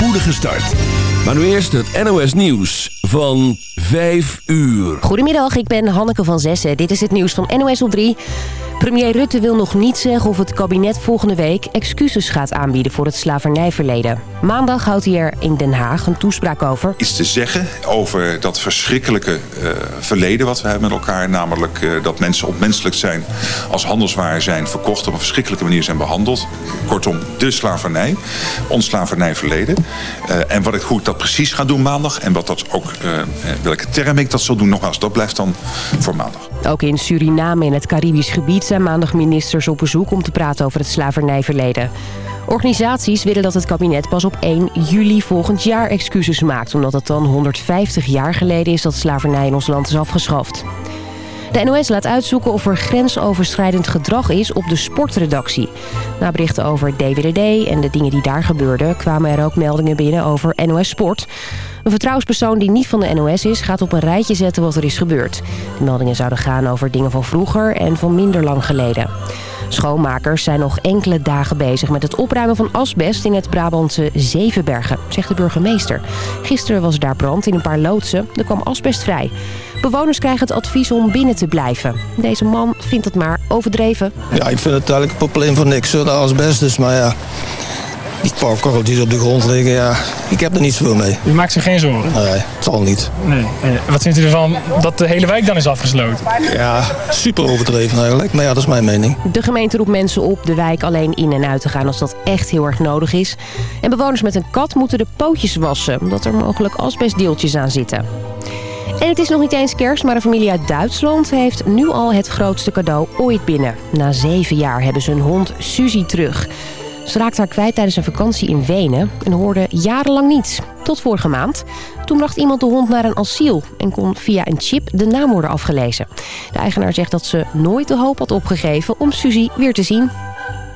spoedige start. Maar nu eerst het NOS Nieuws van 5 uur. Goedemiddag, ik ben Hanneke van Zessen. Dit is het nieuws van NOS op 3. Premier Rutte wil nog niet zeggen of het kabinet volgende week excuses gaat aanbieden voor het slavernijverleden. Maandag houdt hij er in Den Haag een toespraak over. Iets te zeggen over dat verschrikkelijke uh, verleden wat we hebben met elkaar. Namelijk uh, dat mensen onmenselijk zijn, als handelswaar zijn verkocht, op een verschrikkelijke manier zijn behandeld. Kortom, de slavernij, ons slavernijverleden. Uh, en wat ik, hoe ik dat precies ga doen maandag en wat dat ook, welke term ik dat zal doen, nogmaals, dat blijft dan voor maandag. Ook in Suriname in het Caribisch gebied zijn maandag ministers op bezoek om te praten over het slavernijverleden. Organisaties willen dat het kabinet pas op 1 juli volgend jaar excuses maakt... omdat het dan 150 jaar geleden is dat slavernij in ons land is afgeschaft. De NOS laat uitzoeken of er grensoverschrijdend gedrag is op de sportredactie. Na berichten over DWDD en de dingen die daar gebeurden... kwamen er ook meldingen binnen over NOS Sport... Een vertrouwenspersoon die niet van de NOS is... gaat op een rijtje zetten wat er is gebeurd. De meldingen zouden gaan over dingen van vroeger en van minder lang geleden. Schoonmakers zijn nog enkele dagen bezig met het opruimen van asbest in het Brabantse Zevenbergen, zegt de burgemeester. Gisteren was daar brand in een paar loodsen. Er kwam asbest vrij. Bewoners krijgen het advies om binnen te blijven. Deze man vindt het maar overdreven. Ja, ik vind het eigenlijk een probleem voor niks, de asbest is, maar ja... Die die op de grond liggen, ja, ik heb er niet zoveel mee. U maakt zich geen zorgen? Nee, het zal niet. Nee. wat vindt u ervan dat de hele wijk dan is afgesloten? Ja, super overdreven eigenlijk, maar ja, dat is mijn mening. De gemeente roept mensen op de wijk alleen in en uit te gaan als dat echt heel erg nodig is. En bewoners met een kat moeten de pootjes wassen, omdat er mogelijk asbestdeeltjes aan zitten. En het is nog niet eens kerst, maar een familie uit Duitsland heeft nu al het grootste cadeau ooit binnen. Na zeven jaar hebben ze hun hond Suzy terug. Ze raakte haar kwijt tijdens een vakantie in Wenen en hoorde jarenlang niets. Tot vorige maand. Toen bracht iemand de hond naar een asiel en kon via een chip de naam worden afgelezen. De eigenaar zegt dat ze nooit de hoop had opgegeven om Suzy weer te zien.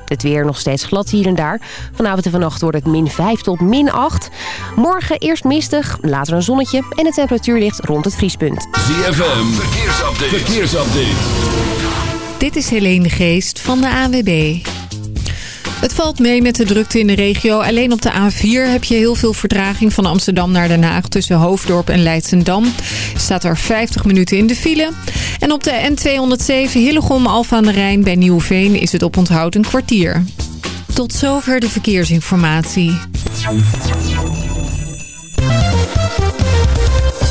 Het weer nog steeds glad hier en daar. Vanavond en vannacht wordt het min 5 tot min 8. Morgen eerst mistig, later een zonnetje en de temperatuur ligt rond het vriespunt. ZFM, verkeersupdate. verkeersupdate. Dit is Helene Geest van de AWB. Het valt mee met de drukte in de regio. Alleen op de A4 heb je heel veel vertraging van Amsterdam naar Den Haag... tussen Hoofddorp en Leidsendam. Staat er 50 minuten in de file. En op de N207 Hillegom Alfa aan de Rijn bij Nieuwveen... is het op onthoud een kwartier. Tot zover de verkeersinformatie.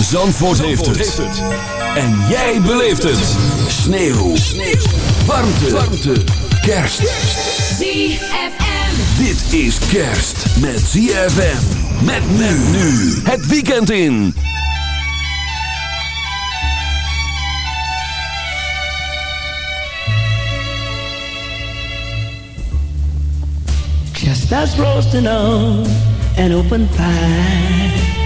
Zandvoort, heeft, het. En jij beleeft het. Sneeuw. Sneeuw. Warmte. Warmte. Kerst. ZFM. Dit is kerst met ZFM. Met men nu. Het weekend in. Just as roasting on an open fire.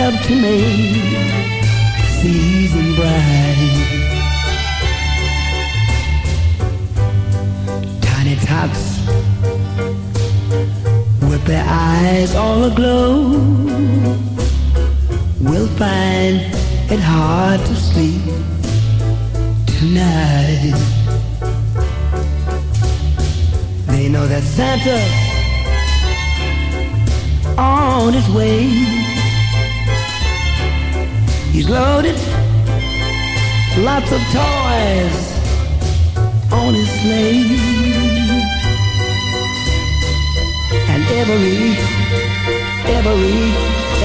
Help to me, season bright. Tiny tots with their eyes all aglow will find it hard to sleep tonight. They know that Santa on his way He's loaded lots of toys on his sleigh. And every, every,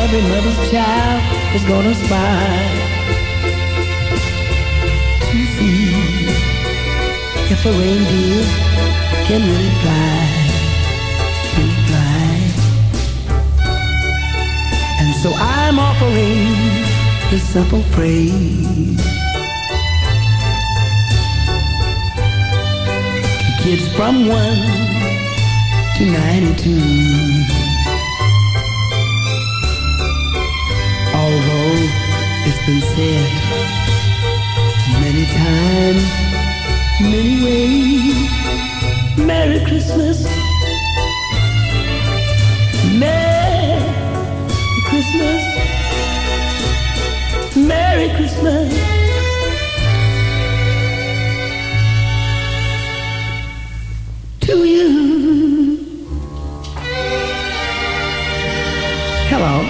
every mother's child is gonna spy to see if a reindeer can really fly, really fly. And so I'm offering this simple phrase to kids from one to ninety-two. Although it's been said many times, many ways. Merry Christmas. Merry Merry Christmas. To you. Hello.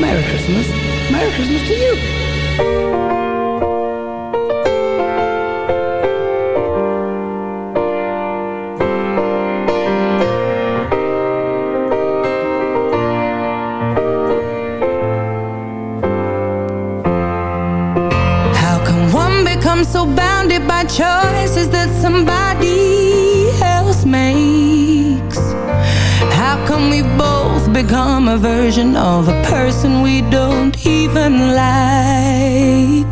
Merry Christmas. Merry Christmas to you. Choices that somebody else makes? How come we both become a version of a person we don't even like?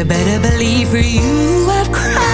You better believe for you I've cried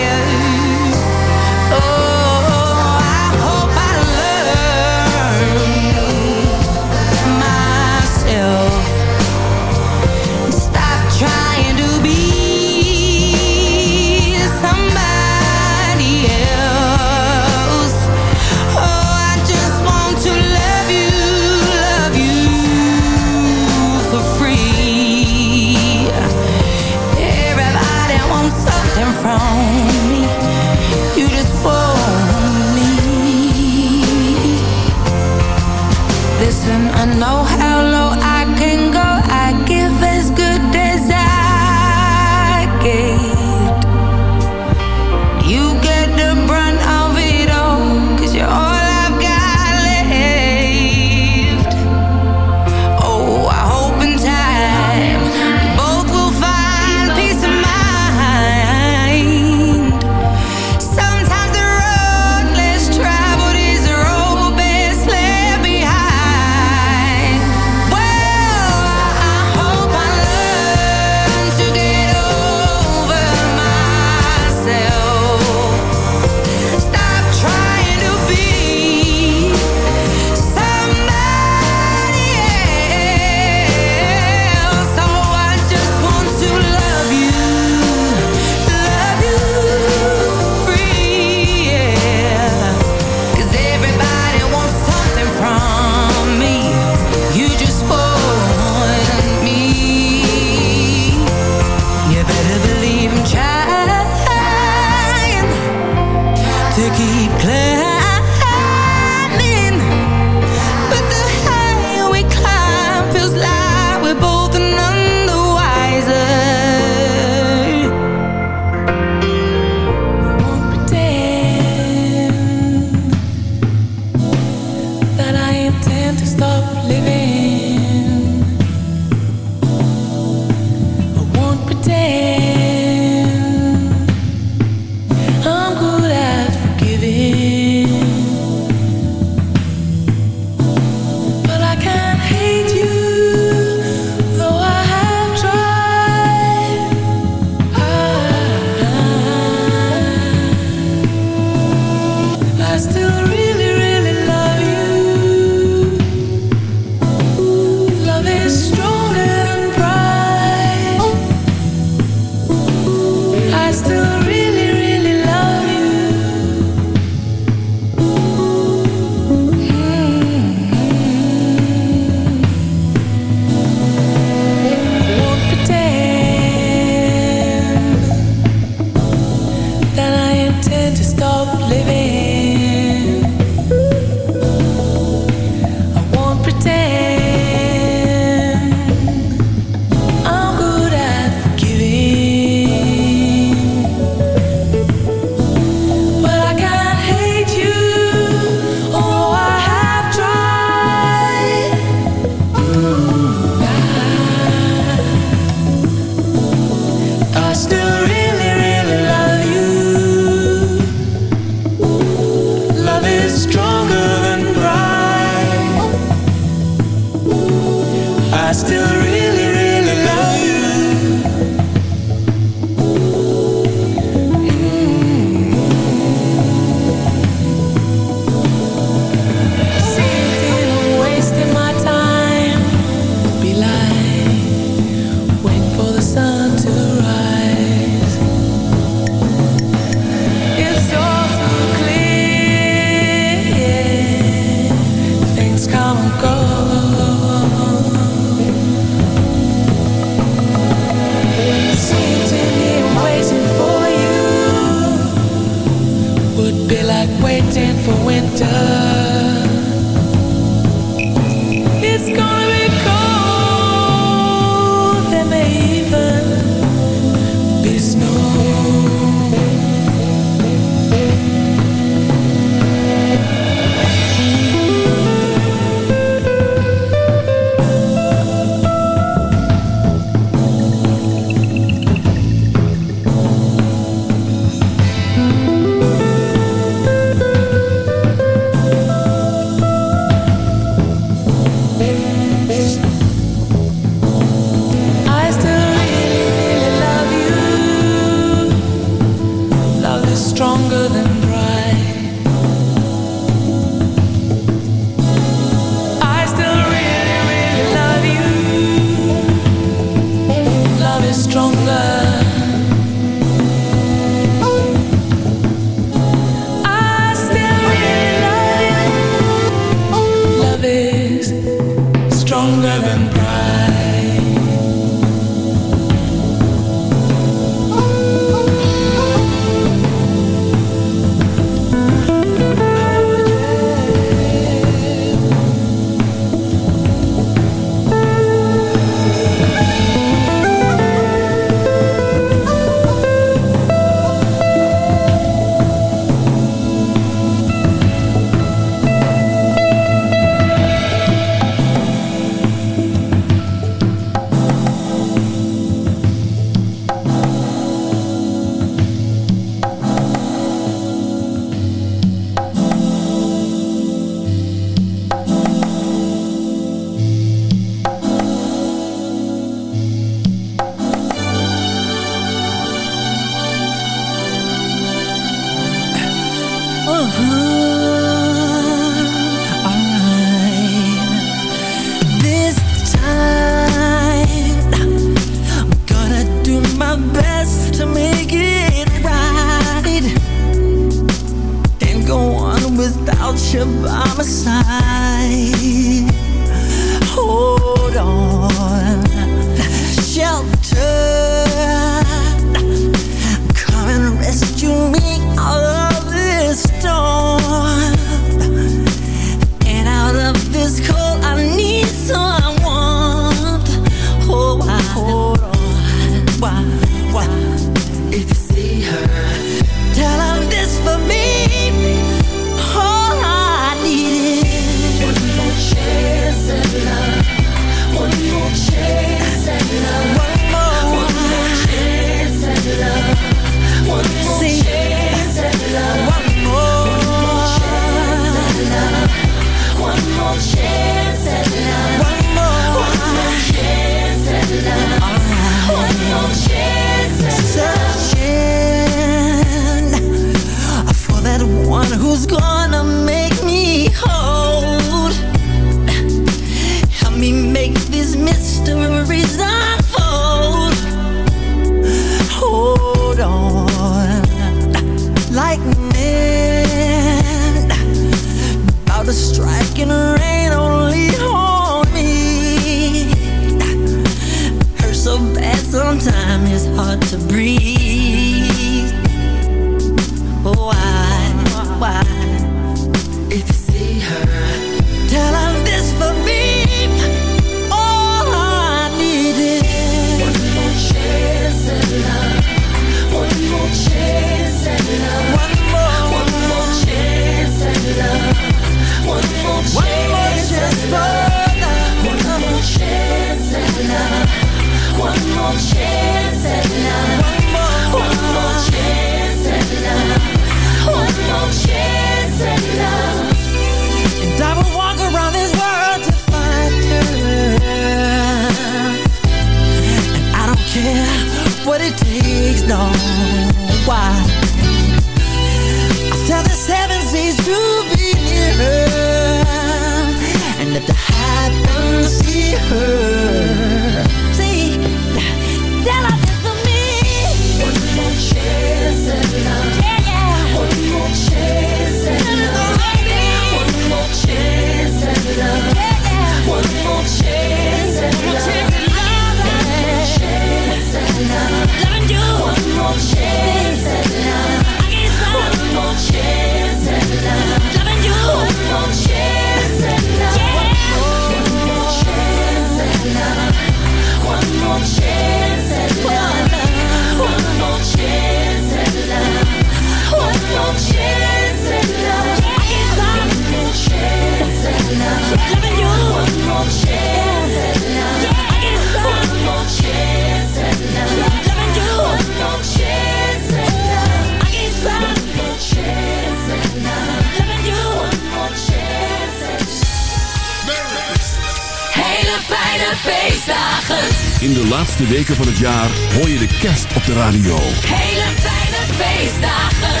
In de laatste weken van het jaar hoor je de kerst op de radio. Hele fijne feestdagen.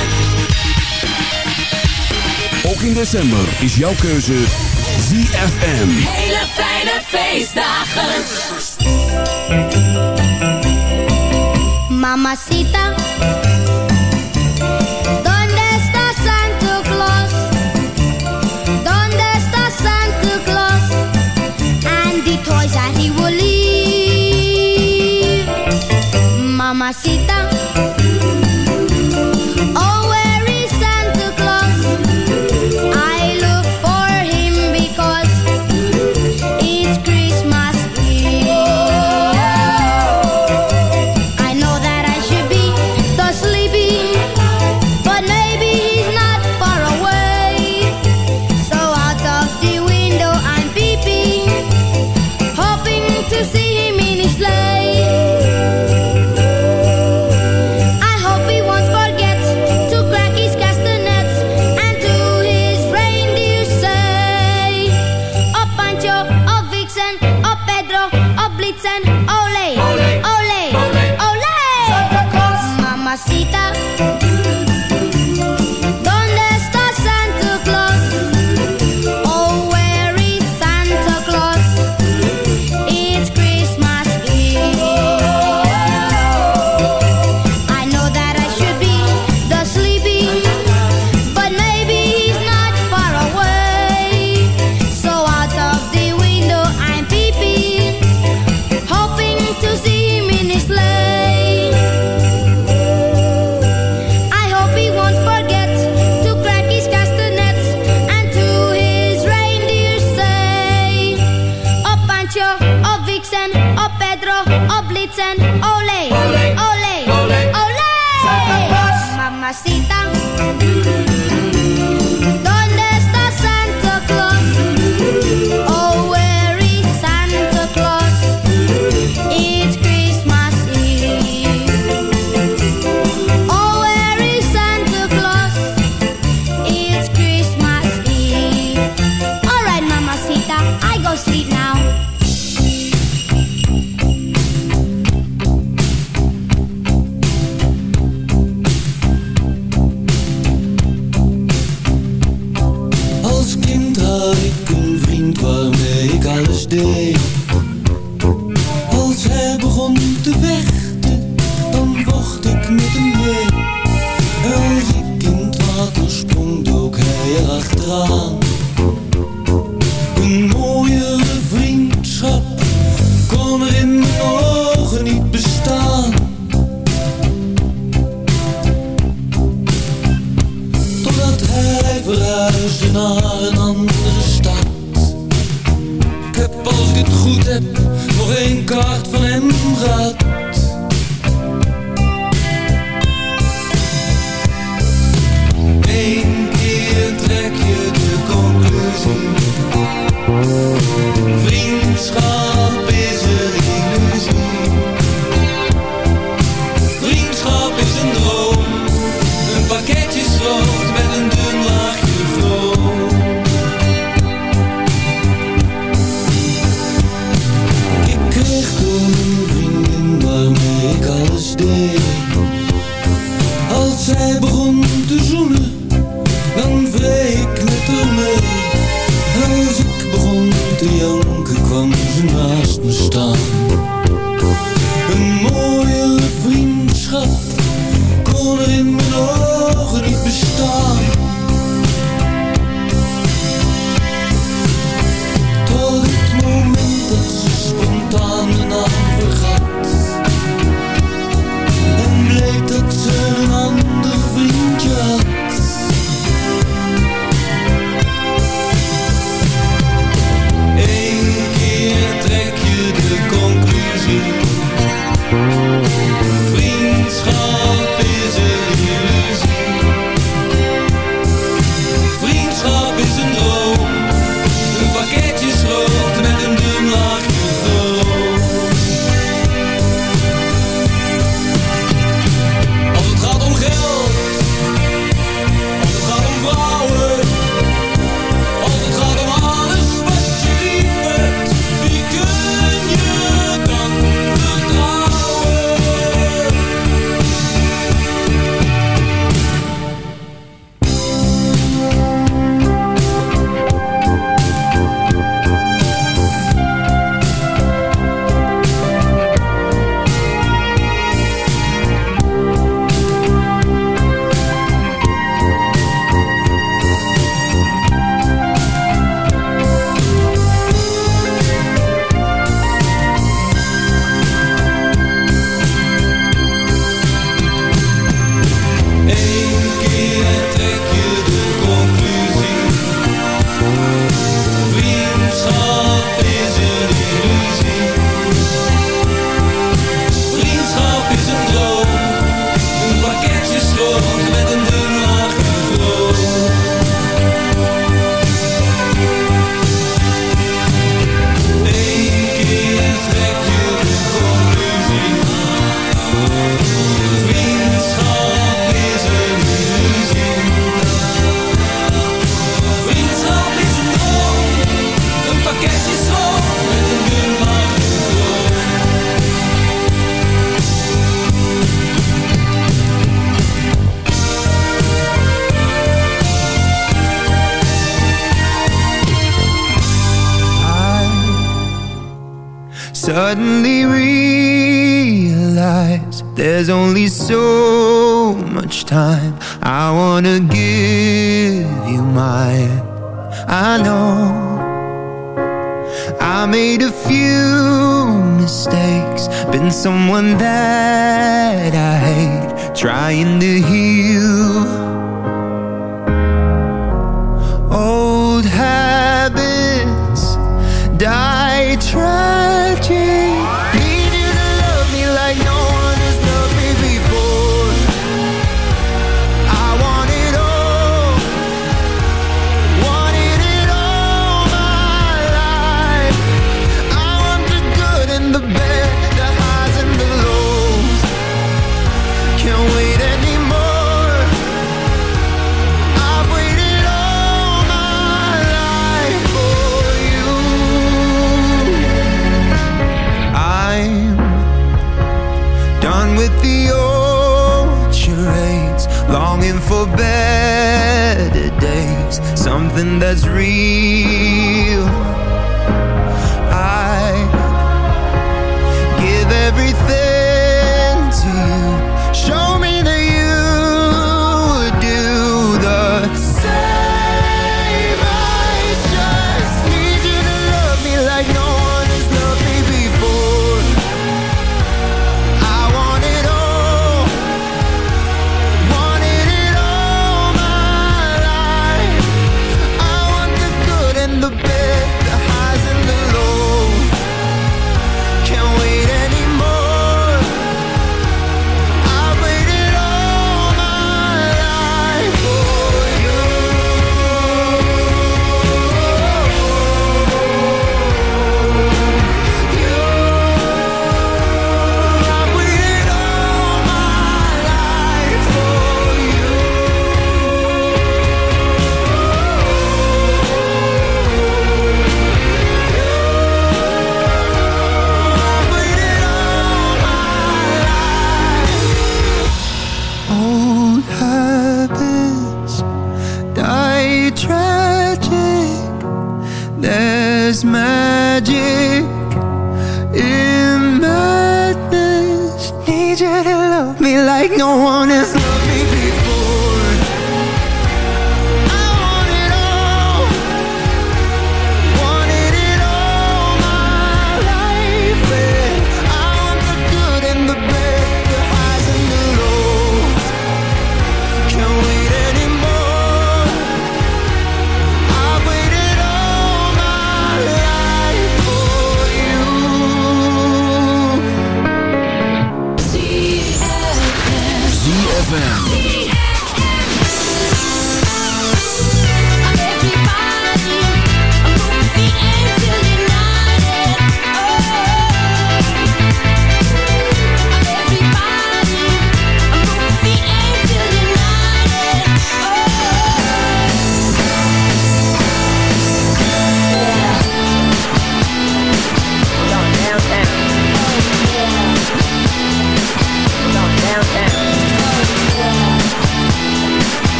Ook in december is jouw keuze ZFM. Hele fijne feestdagen. Mamacita. toys that he will leave. mamacita. Oh.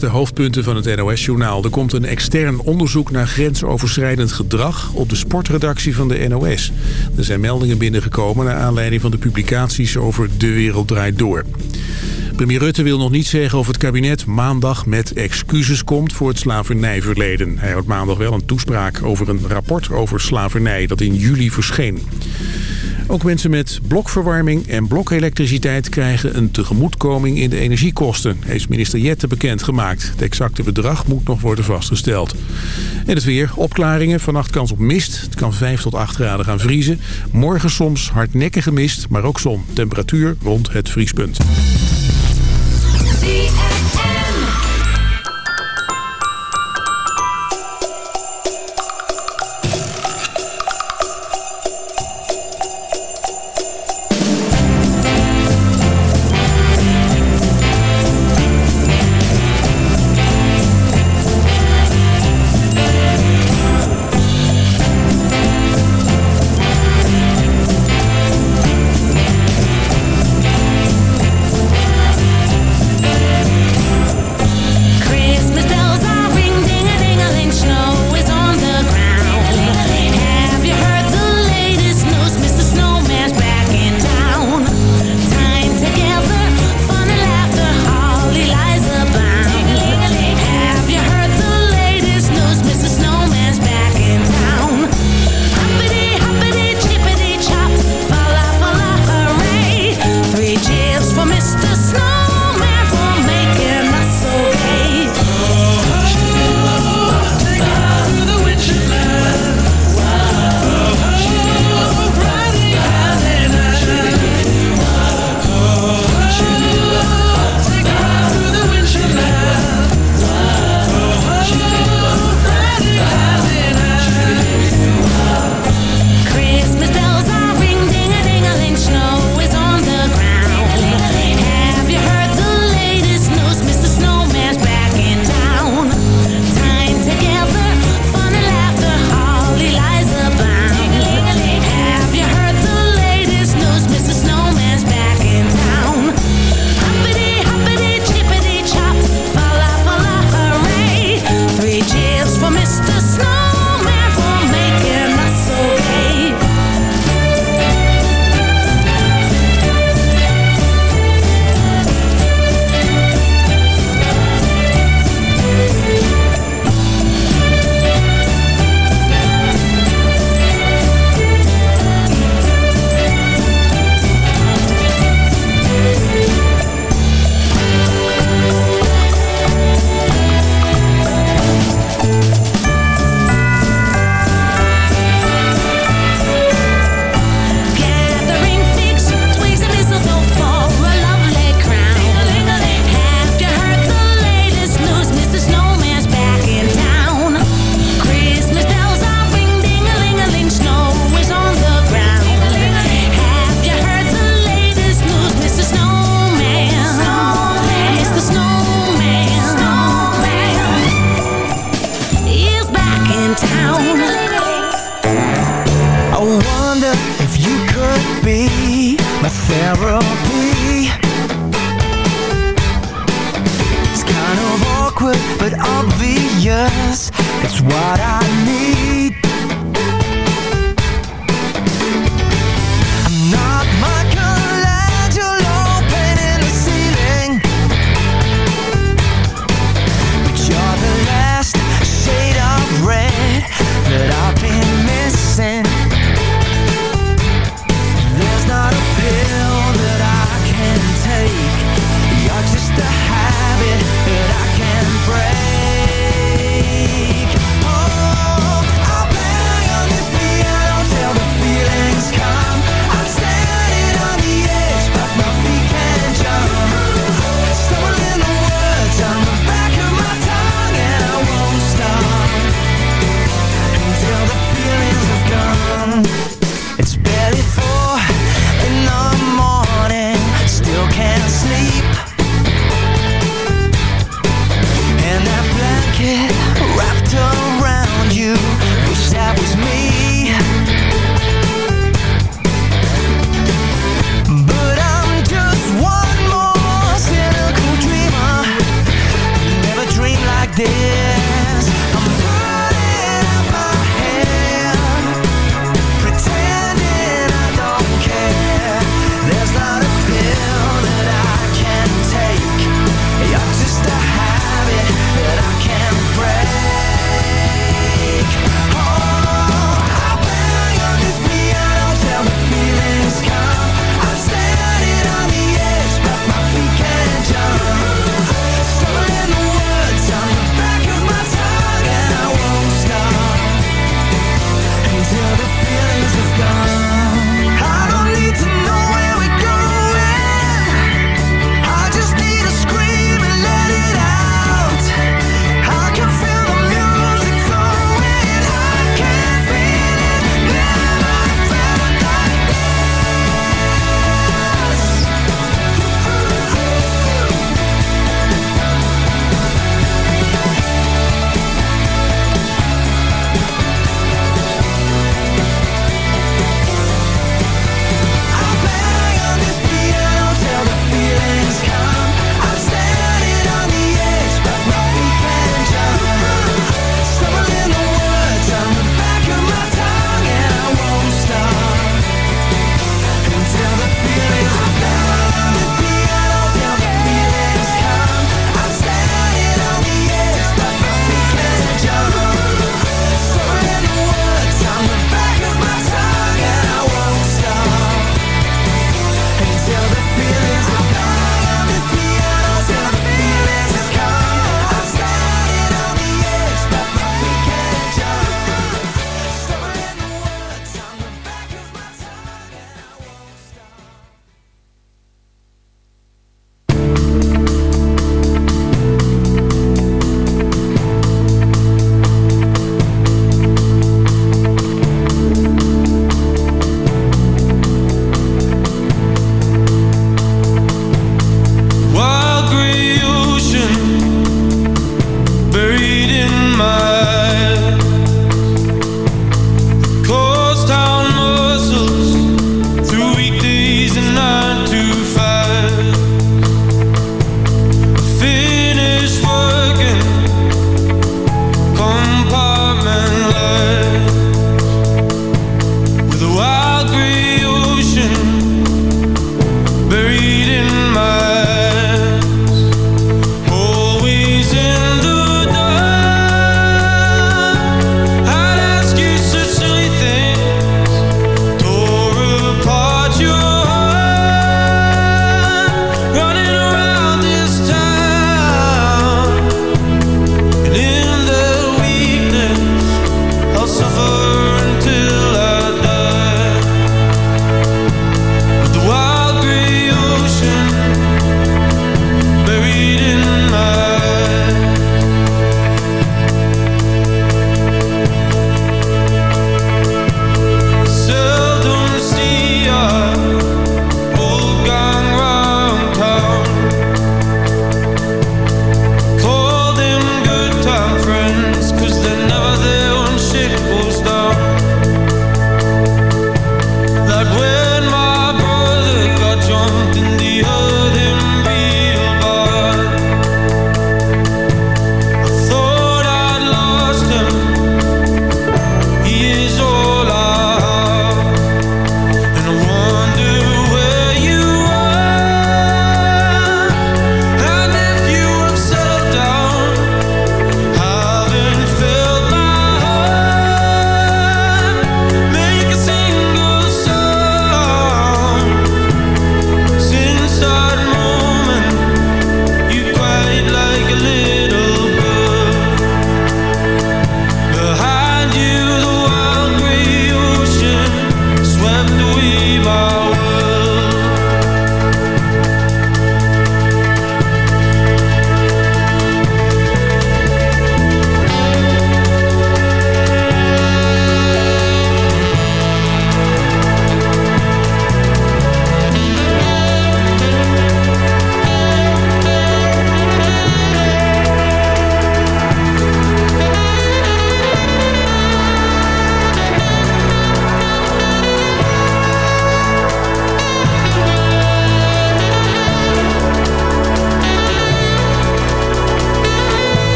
De hoofdpunten van het NOS-journaal. Er komt een extern onderzoek naar grensoverschrijdend gedrag op de sportredactie van de NOS. Er zijn meldingen binnengekomen naar aanleiding van de publicaties over De Wereld Draait Door. Premier Rutte wil nog niet zeggen of het kabinet maandag met excuses komt voor het slavernijverleden. Hij houdt maandag wel een toespraak over een rapport over slavernij dat in juli verscheen. Ook mensen met blokverwarming en blokelektriciteit krijgen een tegemoetkoming in de energiekosten, heeft minister Jette bekendgemaakt. Het exacte bedrag moet nog worden vastgesteld. En het weer, opklaringen, vannacht kans op mist. Het kan 5 tot 8 graden gaan vriezen. Morgen soms hardnekkige mist, maar ook zon. Temperatuur rond het vriespunt.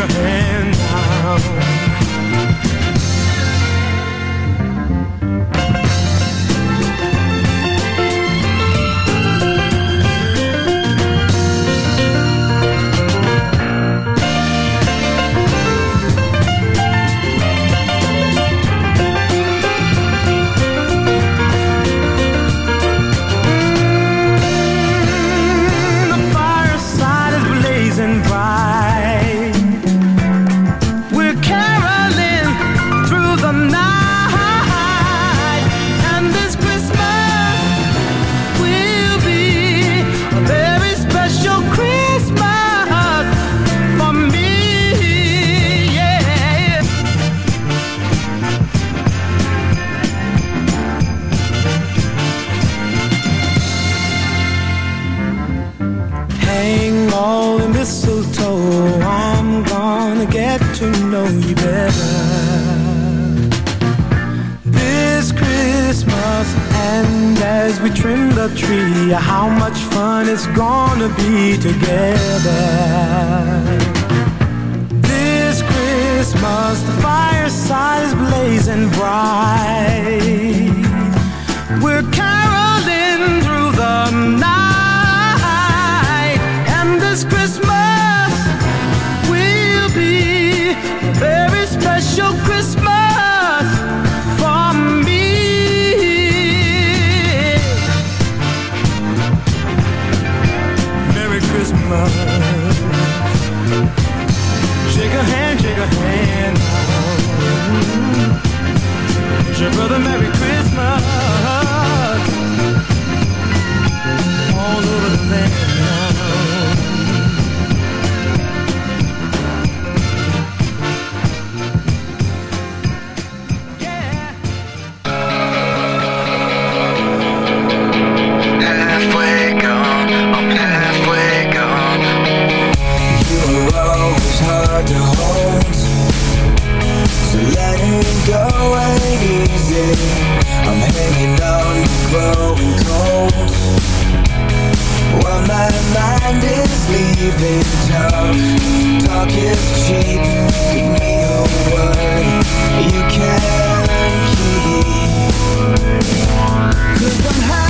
A hand, now. Better. This Christmas, and as we trim the tree, how much fun it's gonna be together. This Christmas, the fireside blazing bright. We're caroling through the night, very special Christmas for me. Merry Christmas. Shake a hand, shake a hand. Wish your brother Merry Christmas. All over the land easy. I'm hanging on, growing cold. While my mind is leaving talk, talk is cheap. Give me a word you can keep. Cause I'm halfway